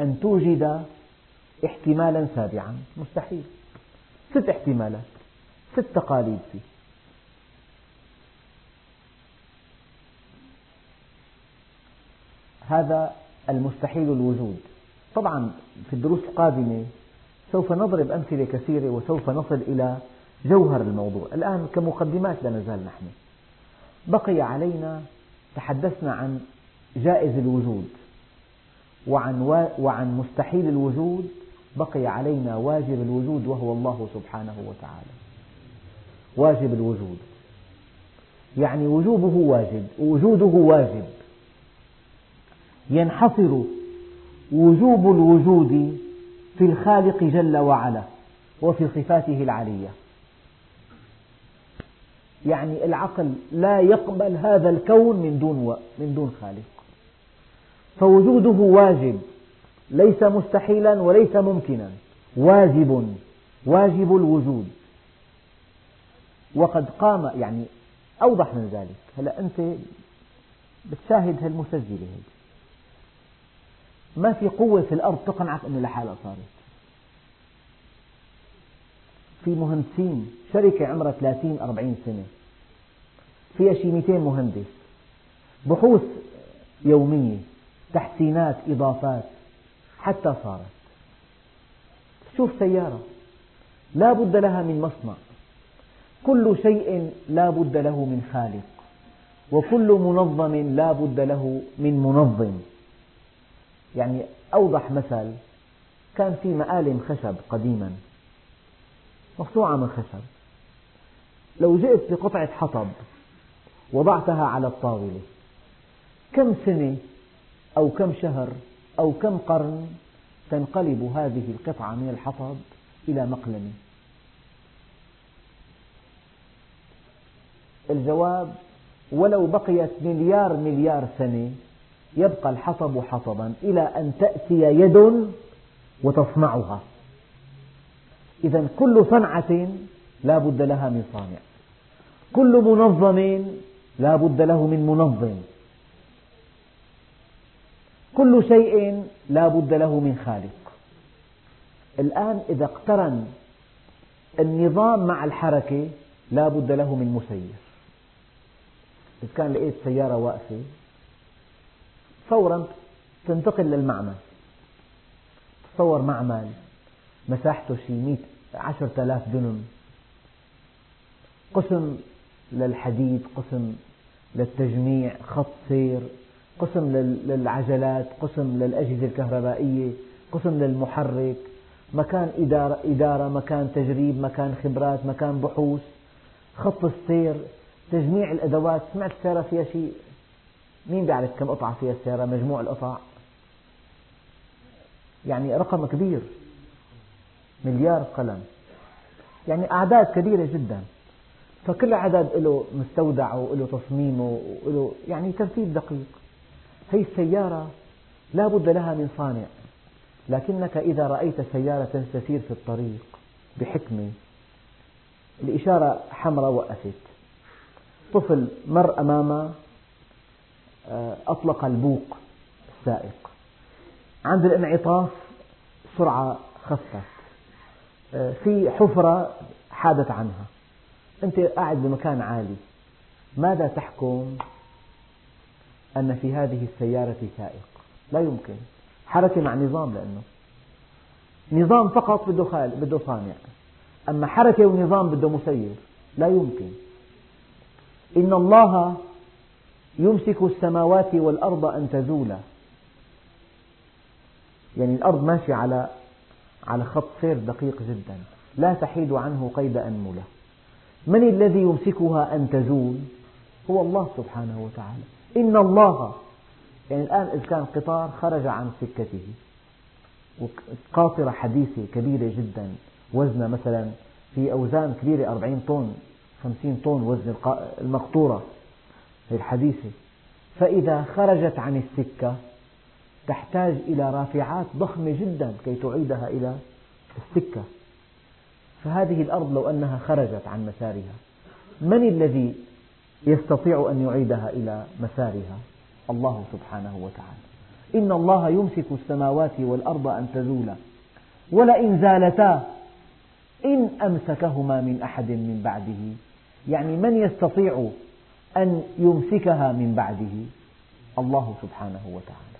أن توجد احتمالا سابعا. مستحيل. ست احتمالات. ست تقاليد فيه. هذا المستحيل الوجود. طبعا في الدروس القادمة سوف نضرب أمثلة كثيرة وسوف نصل إلى جوهر الموضوع. الآن كمقدمات لا نزال نحن. بقي علينا تحدثنا عن جائز الوجود وعن, وعن مستحيل الوجود. بقي علينا واجب الوجود وهو الله سبحانه وتعالى. واجب الوجود. يعني وجوبه واجب وجوده واجب. ينحصر وجوب الوجود في الخالق جل وعلا وفي صفاته العلية. يعني العقل لا يقبل هذا الكون من دون من دون خالق. فوجوده واجب ليس مستحيلا وليس ممكنا. واجب واجب الوجود. وقد قام يعني أوضح من ذلك. هلا أنت بتشاهد هالمسجلة هذه ما في قوة في الأرض تقنعك أنه لحالها صارت في مهندسين شركة عمرها 30 40 سنة. فيها شي 200 مهندس. بحوث يومية تحسينات إضافات. حتى صارت. شوف سيارة. لا بد لها من مصنع. كل شيء لا بد له من خالق. وكل منظم لا بد له من منظم. يعني أوضح مثل كان في مآلم خشب قديما مصنوعة من خشب. لو جئت بقطعة حطب وضعتها على الطاولة كم سنة أو كم شهر أو كم قرن تنقلب هذه القطعة من الحطب إلى مقلمة؟ الجواب ولو بقيت مليار مليار سنة يبقى الحطب حطبا إلى أن تأتي يد وتصنعها. إذا كل صنعة لا بد لها من صانع. كل منظم لا بد له من منظم. كل شيء لا بد له من خالق. الآن إذا اقترن النظام مع الحركة لا بد له من مسير. إذا كان لقيت سيارة واقفة فورا تنتقل للمعمل. تصور معمل مساحته شي 100 عشرة آلاف دنم. قسم للحديد قسم للتجميع خط سير قسم للعجلات قسم للأجهزة الكهربائية قسم للمحرك. مكان إدارة, إدارة مكان تجريب مكان خبرات مكان بحوث. خط السير تجميع الأدوات. سمعت السيارة فيها شيء مين بيعرف كم قطعة فيها السيارة مجموع القطع. يعني رقم كبير. مليار قلم. يعني أعداد كبيرة جدا. فكل عدد له مستودعه وله تصميمه وله يعني ترتيب دقيق. هي السيارة لا بد لها من صانع. لكنك إذا رأيت سيارة تسير في الطريق بحكمة الإشارة حمراء وقفت طفل مر أمامه آه، أطلق البوق السائق. عند الانعطاف سرعة خفت. آه، في حفرة حادت عنها. أنت قاعد بمكان عالي. ماذا تحكم أن في هذه السيارة سائق؟ لا يمكن. حركة مع نظام لأنه نظام فقط بده بده صانع. أما حركة ونظام بده مسير لا يمكن. إن الله يمسك السماوات والأرض أن تزولا. يعني الأرض ماشية على على خط سير دقيق جدا. لا تحيد عنه قيد أنملة من الذي يمسكها أن تزول؟ هو الله سبحانه وتعالى. إن الله يعني الآن إذا كان قطار خرج عن سكته. قاطرة حديثة كبيرة جدا. وزنها مثلا في أوزان كبيرة 40 طن 50 طن وزن المقطورة. الحديثة فإذا خرجت عن السكة تحتاج إلى رافعات ضخمة جدا كي تعيدها إلى السكة. فهذه الأرض لو أنها خرجت عن مسارها من الذي يستطيع أن يعيدها إلى مسارها؟ الله سبحانه وتعالى. إن الله يمسك السماوات والأرض أن تزولا ولئن زالتا إن أمسكهما من أحد من بعده. يعني من يستطيع أن يمسكها من بعده. الله سبحانه وتعالى.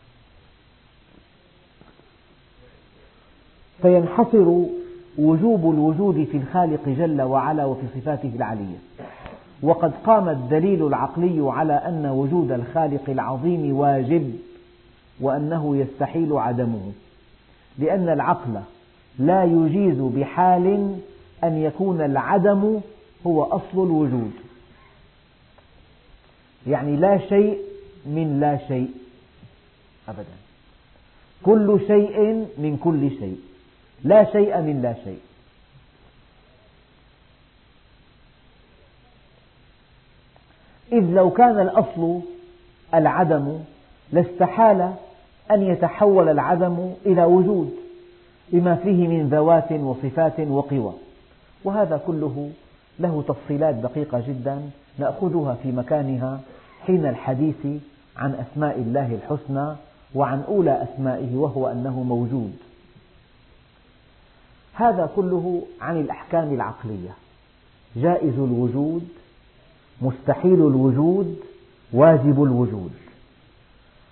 فينحصر وجوب الوجود في الخالق جل وعلا وفي صفاته العلية. وقد قام الدليل العقلي على أن وجود الخالق العظيم واجب وأنه يستحيل عدمه. لأن العقل لا يجيز بحال أن يكون العدم هو أصل الوجود. يعني لا شيء من لا شيء. أبدا. كل شيء من كل شيء. لا شيء من لا شيء. إذ لو كان الأصل العدم لاستحال أن يتحول العدم إلى وجود بما فيه من ذوات وصفات وقوى. وهذا كله له تفصيلات دقيقة جدا. نأخذها في مكانها حين الحديث عن أسماء الله الحسنى وعن أولى أسمائه وهو أنه موجود. هذا كله عن الأحكام العقلية. جائز الوجود مستحيل الوجود واجب الوجود.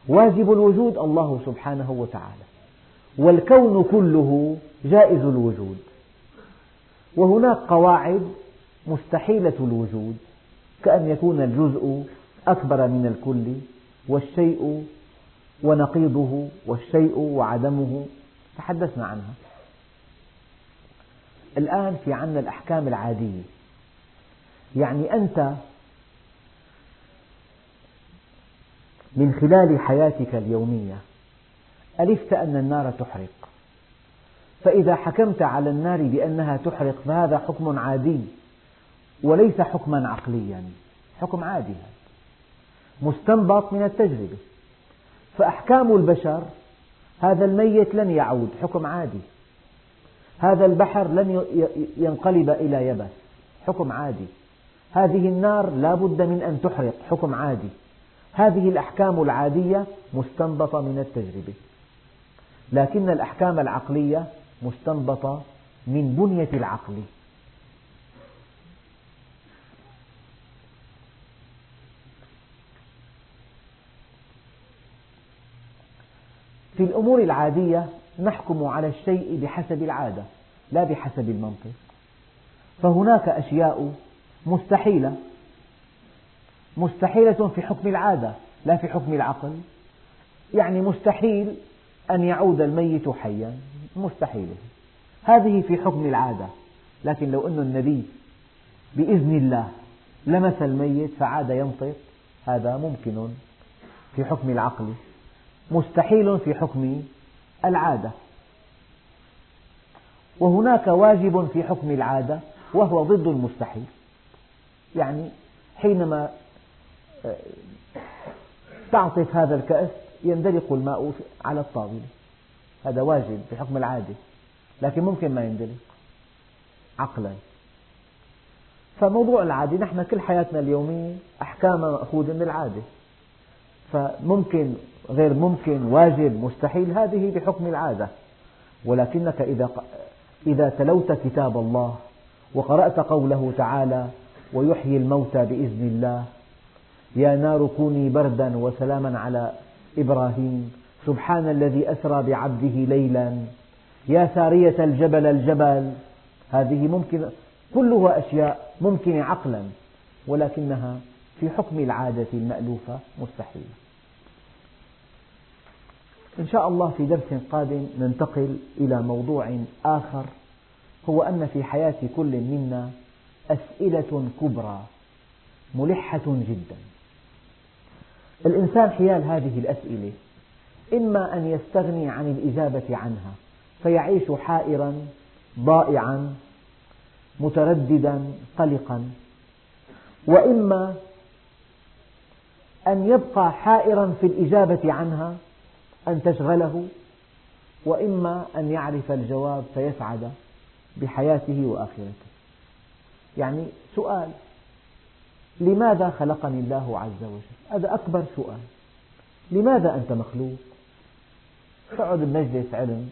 واجب الوجود الله سبحانه وتعالى. والكون كله جائز الوجود. وهناك قواعد مستحيلة الوجود. كأن يكون الجزء أكبر من الكل والشيء ونقيضه والشيء وعدمه. تحدثنا عنها. الآن في عنا الأحكام العادية. يعني أنت من خلال حياتك اليومية ألفت أن النار تحرق. فإذا حكمت على النار بأنها تحرق فهذا حكم عادي. وليس حكما عقليا حكم عادي مستنبط من التجربة. فأحكام البشر هذا الميت لن يعود حكم عادي. هذا البحر لن ينقلب إلى يبس حكم عادي. هذه النار لا بد من أن تحرق حكم عادي. هذه الأحكام العادية مستنبطة من التجربة. لكن الأحكام العقلية مستنبطة من بنية العقل. في الأمور العادية نحكم على الشيء بحسب العادة لا بحسب المنطق. فهناك أشياء مستحيلة مستحيلة في حكم العادة لا في حكم العقل. يعني مستحيل أن يعود الميت حيا مستحيل. هذه في حكم العادة. لكن لو أن النبي بإذن الله لمس الميت فعاد ينطق هذا ممكن في حكم العقل. مستحيل في حكم العادة. وهناك واجب في حكم العادة وهو ضد المستحيل. يعني حينما آه، تعطف هذا الكأس يندلق الماء على الطاولة. هذا واجب بحكم العادة لكن ممكن ما يندلق عقلا. فموضوع العادة نحن كل حياتنا اليومية أحكام مأخوذة من العادة. فممكن غير ممكن واجب مستحيل هذه بحكم العادة. ولكنك إذا إذا تلوت كتاب الله وقرأت قوله تعالى ويحيي الموتى بإذن الله يا نار كوني بردا وسلاما على إبراهيم سبحان الذي أسرى بعبده ليلا يا سارية الجبل الجبل. هذه ممكن كلها أشياء ممكنة عقلا ولكنها في حكم العادة المألوفة مستحيلة إن شاء الله في درس قادم ننتقل إلى موضوع آخر هو أن في حياة كل منا أسئلة كبرى ملحة جدا. الإنسان حيال هذه الأسئلة إما أن يستغني عن الإجابة عنها فيعيش حائرا ضائعا مترددا قلقا وإما أن يبقى حائرا في الإجابة عنها أن تشغله وإما أن يعرف الجواب فيسعد بحياته وآخرته. يعني سؤال لماذا خلقني الله عز وجل؟ هذا أكبر سؤال. لماذا أنت مخلوق؟ تقعد بمجلس علم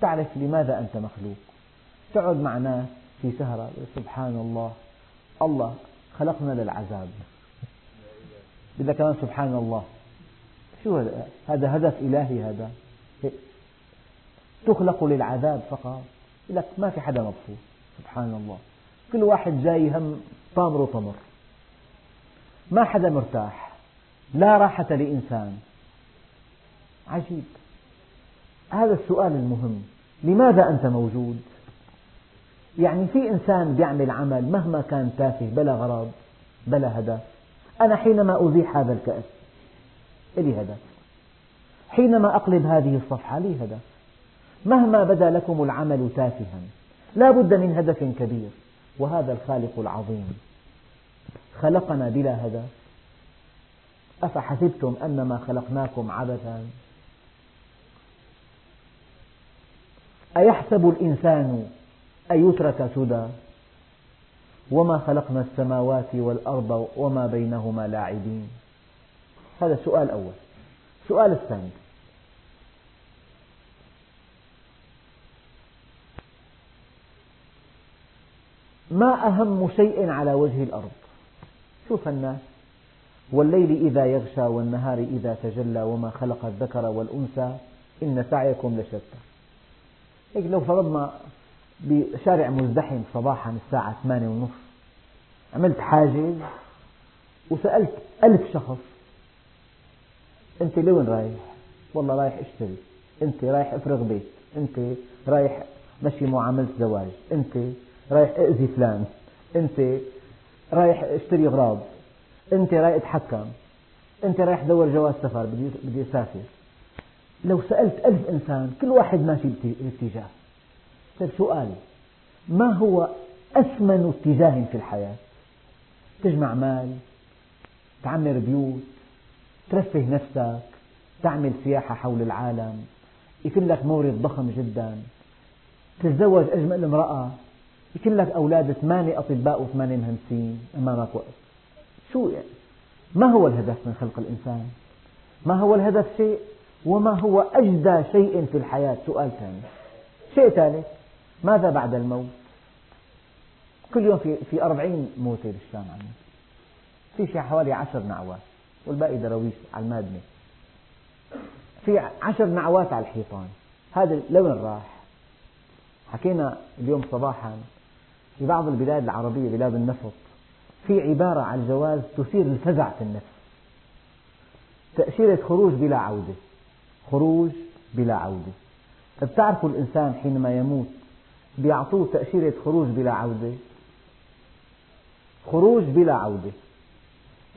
تعرف لماذا أنت مخلوق. تقعد مع ناس في سهرة سبحان الله الله خلقنا للعذاب. بدها كمان سبحان الله. شو هذا؟ هذا هدف إلهي هذا. تخلق للعذاب فقط. لك ما في حدا مبسوط. سبحان الله. كل واحد جاي هم طامر طمر ما حدا مرتاح. لا راحة لإنسان. عجيب. هذا السؤال المهم. لماذا أنت موجود؟ يعني في إنسان يعمل عمل مهما كان تافه بلا غرض بلا هدف. أنا حينما أزيح هذا الكأس لي هدف حينما أقلب هذه الصفحة لي هدف مهما بدا لكم العمل تافها لا بد من هدف كبير وهذا الخالق العظيم. خلقنا بلا هدف. أفحسبتم أنما خلقناكم عبثا؟ أيحسب الإنسان أن يترك سدى؟ وما خلقنا السماوات والأرض وما بينهما لاعبين؟ هذا سؤال أول. السؤال الثاني. ما أهم شيء على وجه الأرض؟ شوف الناس. والليل إذا يغشى والنهار إذا تجلى وما خلق الذكر والأنثى إن سعيكم لشتى. إيه لو فرضنا بشارع مزدحم صباحا الساعة ثمانية ونصف عملت حاجز وسألت ألف شخص أنت لوين رايح؟ والله رايح أشتري. أنت رايح أفرغ بيت. أنت رايح مشي معاملة زواج. أنت رايح أذي فلان. أنت رايح أشتري أغراض أنت رايح أتحكم. أنت رايح دور جواز سفر بدي أسافر. لو سألت ألف إنسان كل واحد ماشي باتجاه. طيب سؤال ما هو أثمن اتجاه في الحياة؟ تجمع مال تعمر بيوت ترفه نفسك تعمل سياحة حول العالم يكون لك مورد ضخم جدا تتزوج أجمل امرأة يكون لك أولاد ثمانية أطباء وثمانية مهندسين أمامك وقت شو يعني؟ ما هو الهدف من خلق الإنسان؟ ما هو الهدف شيء وما هو أجدى شيء في الحياة سؤال ثاني شيء ثالث ماذا بعد الموت؟ كل يوم في في أربعين موتة بالشام عندنا في شيء حوالي عشر نعوات والباقي دراويش على المادنة في عشر نعوات على الحيطان. هذا لوين راح؟ حكينا اليوم صباحا في بعض البلاد العربية بلاد النفط في عبارة على الجواز تثير الفزع في النفس. تأشيرة خروج بلا عودة. خروج بلا عودة. بتعرفوا الإنسان حينما يموت بيعطوه تأشيرة خروج بلا عودة؟ خروج بلا عودة.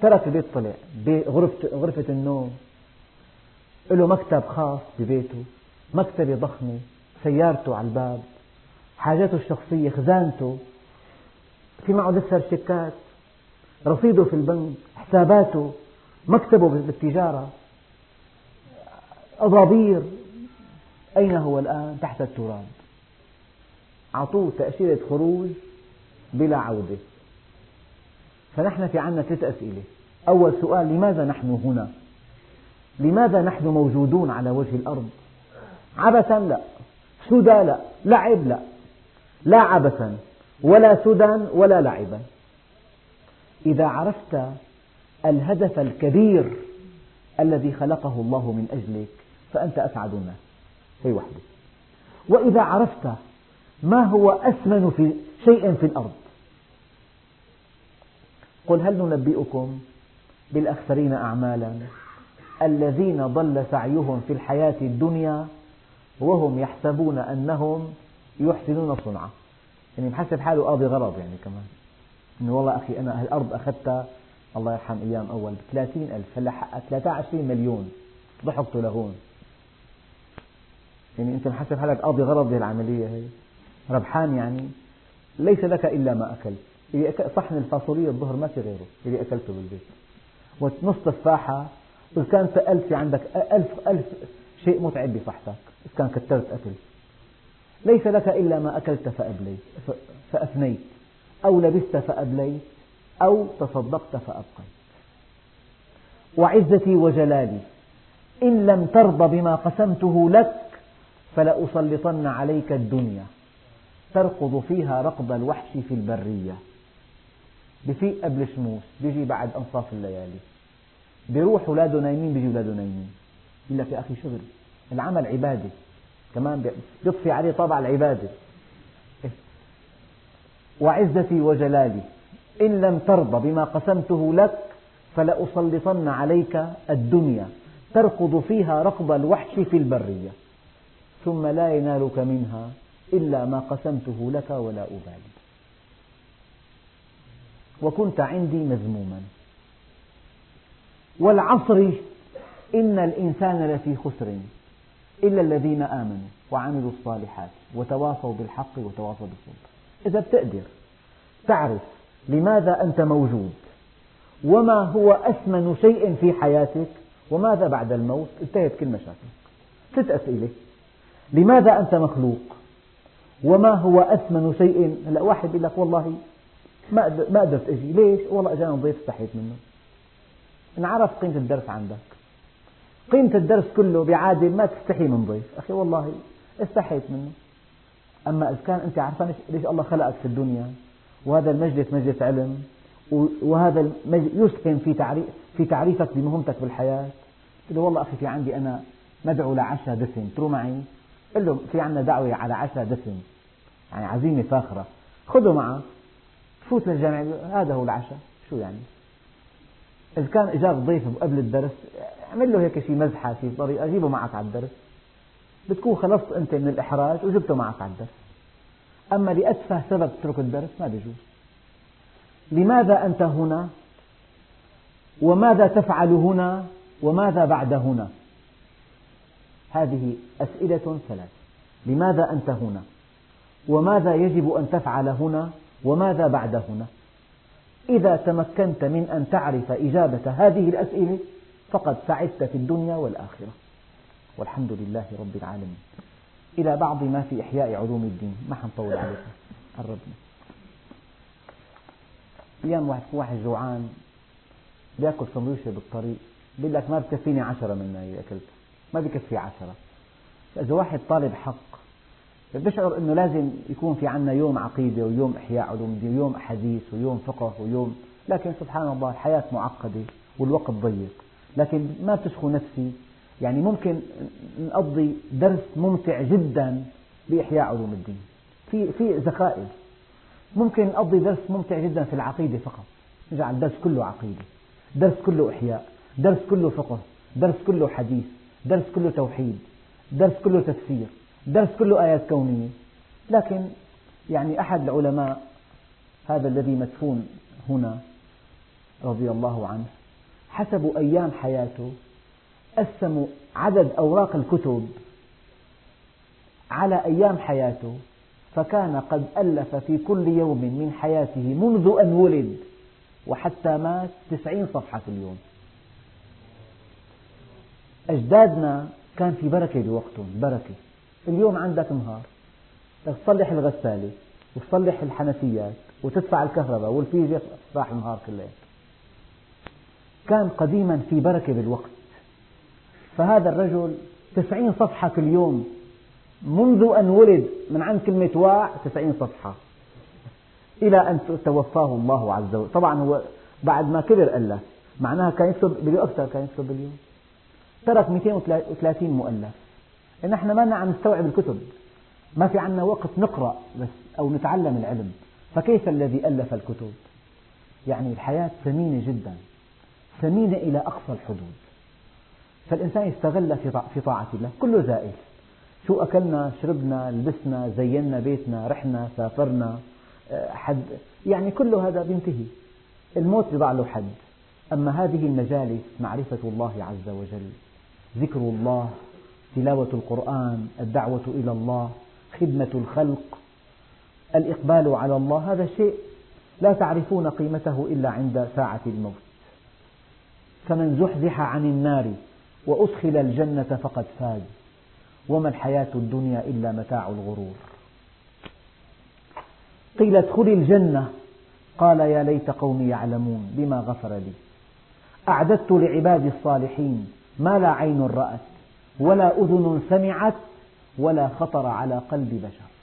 ترك البيت طلع غرفة, غرفة النوم له مكتب خاص ببيته مكتبة ضخمة سيارته على الباب حاجاته الشخصية خزانته في معه دفتر شيكات رصيده في البنك حساباته مكتبه بالتجارة أضابير أين هو الآن؟ تحت التراب أعطوه تأشيرة خروج بلا عودة فنحن في عنا ثلاث أسئلة. أول سؤال لماذا نحن هنا؟ لماذا نحن موجودون على وجه الأرض؟ عبثا لا. سدى لا. لعب لا. لا عبثا. ولا سدى ولا لعبا. إذا عرفت الهدف الكبير الذي خلقه الله من أجلك فأنت أسعد الناس. هي وحده وإذا عرفت ما هو أثمن في شيء في الأرض قل هل ننبئكم بالأخسرين أعمالا الذين ضل سعيهم في الحياة الدنيا وهم يحسبون أنهم يحسنون صنعا؟ يعني محسب حاله قاضي غرض يعني كمان. إنه والله أخي أنا الأرض أخذتها الله يرحم أيام أول بثلاثين ألف هلا حقق 23 مليون ضحكت لهون يعني أنت محسب حالك قاضي غرض بهالعملية هي. ربحان يعني ليس لك إلا ما أكلت. اللي صحن الفاصولية الظهر ما في غيره اللي أكلته بالبيت. ونص تفاحة إذا كان سألت في عندك ألف ألف شيء متعب بصحتك إذا كان كثرت أكل. ليس لك إلا ما أكلت فأبليت فأفنيت أو لبست فأبليت أو تصدقت فأبقيت. وعزتي وجلالي إن لم ترض بما قسمته لك فلأسلطن عليك الدنيا. تركض فيها ركض الوحش في البرية. بفيق قبل الشموس بيجي بعد أنصاف الليالي. بيروح أولاده نايمين بيجي أولاده نايمين. يقول لك يا أخي شغل العمل عبادة. كمان بيضفي عليه طابع العبادة. وعزتي وجلالي إن لم ترضى بما قسمته لك فلأسلطن عليك الدنيا. تركض فيها ركض الوحش في البرية. ثم لا ينالك منها إلا ما قسمته لك ولا أبالي. وكنت عندي مذموما. والعصر إن الإنسان لفي خسر إلا الذين آمنوا وعملوا الصالحات وتواصوا بالحق وتواصوا بالصبر. إذا بتقدر تعرف لماذا أنت موجود وما هو أثمن شيء في حياتك وماذا بعد الموت انتهت كل مشاكلك. ست أسئلة. لماذا أنت مخلوق؟ وما هو أثمن شيء؟ هلا واحد يقول لك والله ما ما قدرت أجي. ليش؟ والله أجاني ضيف استحيت منه. انعرف قيمة الدرس عندك. قيمة الدرس كله بعادة ما تستحي من ضيف. أخي والله استحيت منه. أما إذا كان أنت عارفان ليش الله خلقك في الدنيا. وهذا المجلس مجلس علم. وهذا يسهم في تعريف في تعريفك بمهمتك بالحياة. قل له والله أخي في عندي أنا مدعو لعشاء دسم ترو معي؟ قل له في عندنا دعوة على عشاء دسم يعني عزيمة فاخرة. خذه معك فوت للجامع هذا هو العشاء. شو يعني؟ إذا كان إجاك ضيف قبل الدرس اعمل له هيك شيء مزحة في طريقة. جيبه معك على الدرس. بتكون خلصت أنت من الإحراج وجبته معك على الدرس. أما لأتفه سبب تترك الدرس ما بيجوز. لماذا أنت هنا؟ وماذا تفعل هنا؟ وماذا بعد هنا؟ هذه أسئلة ثلاث لماذا أنت هنا؟ وماذا يجب أن تفعل هنا؟ وماذا بعد هنا؟ إذا تمكنت من أن تعرف إجابة هذه الأسئلة فقد سعدت في الدنيا والآخرة. والحمد لله رب العالمين. إلى بعض ما في إحياء علوم الدين. ما حنطول عليكم قربنا. أيام واحد واحد جوعان بيأكل سندويشة بالطريق بيقول لك ما بكفيني عشرة منها إذا أكلتها ما بكفي عشرة. إذا واحد طالب حق بشعر أنه لازم يكون في عنا يوم عقيدة ويوم إحياء علوم الدين ويوم أحاديث ويوم فقه ويوم لكن سبحان الله الحياة معقدة والوقت ضيق. لكن ما بتشخو نفسي يعني ممكن نقضي درس ممتع جدا بإحياء علوم الدين. في في ذخائر ممكن نقضي درس ممتع جدا في العقيدة فقط. نجعل الدرس كله عقيدة درس كله إحياء درس كله فقه درس كله حديث درس كله توحيد درس كله تفسير. درس كله آيات كونية. لكن يعني أحد العلماء هذا الذي مدفون هنا رضي الله عنه حسب أيام حياته قسموا عدد أوراق الكتب على أيام حياته فكان قد ألف في كل يوم من حياته منذ أن ولد وحتى مات تسعين صفحة في اليوم. أجدادنا كان في بركة بوقتهم بركة. اليوم عندك نهار. تصلح الغسالة وتصلح الحنفيات وتدفع الكهرباء والفيزياء راح النهار كله. كان قديما في بركة بالوقت. فهذا الرجل تسعين صفحة كل يوم. منذ أن ولد من عند كلمة واع تسعين صفحة. إلى أن توفاه الله عز وجل. طبعا هو بعد ما كبر ألف معناها كان يكتب أكثر كان يكتب باليوم. ترك 230 مؤلف. نحن ما عم نستوعب الكتب. ما في عنا وقت نقرأ بس أو نتعلم العلم. فكيف الذي ألف الكتب؟ يعني الحياة ثمينة جدا. ثمينة إلى أقصى الحدود. فالإنسان يستغل في طاعة الله. كله زائل. شو أكلنا شربنا لبسنا زينا بيتنا رحنا سافرنا آه، حد. يعني كل هذا بينتهي. الموت بضع له حد. أما هذه المجالس معرفة الله عز وجل ذكر الله تلاوة القرآن الدعوة إلى الله خدمة الخلق الإقبال على الله هذا شيء لا تعرفون قيمته إلا عند ساعة الموت. فمن زحزح عن النار وأدخل الجنة فقد فاز. وما الحياة الدنيا إلا متاع الغرور. قيل ادخلي الجنة. قال يا ليت قومي يعلمون بما غفر لي. أعددت لعبادي الصالحين ما لا عين رأت. ولا أذن سمعت ولا خطر على قلب بشر.